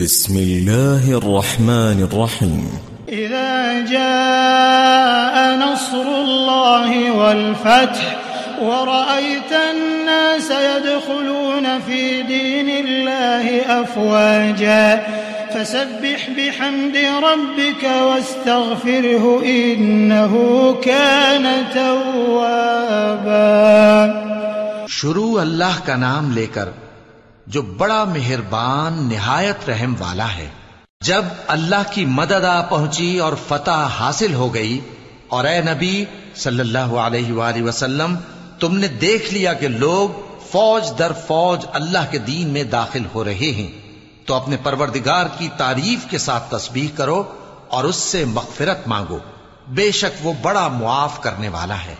بسم الله الرحمن الرحيم. إذا جاء نصر الله والفتح ورأيت الناس يدخلون في دين الله أفواجا فسبح بحمد ربك واستغفره إنه كان توابا. شروع اللہ کا نام لے کر جو بڑا مہربان، نہایت رحم والا ہے۔ جب اللہ کی مدد آ پہنچی اور فتح حاصل ہو گئی، اور اے نبی صلی اللہ علیہ وآلہ وسلم، تم نے دیکھ لیا کہ لوگ فوج در فوج اللہ کے دین میں داخل ہو رہے ہیں، تو اپنے پروردگار کی تعریف کے ساتھ تسبیح کرو اور اس سے مغفرت مانگو۔ بے شک وہ بڑا معاف کرنے والا ہے۔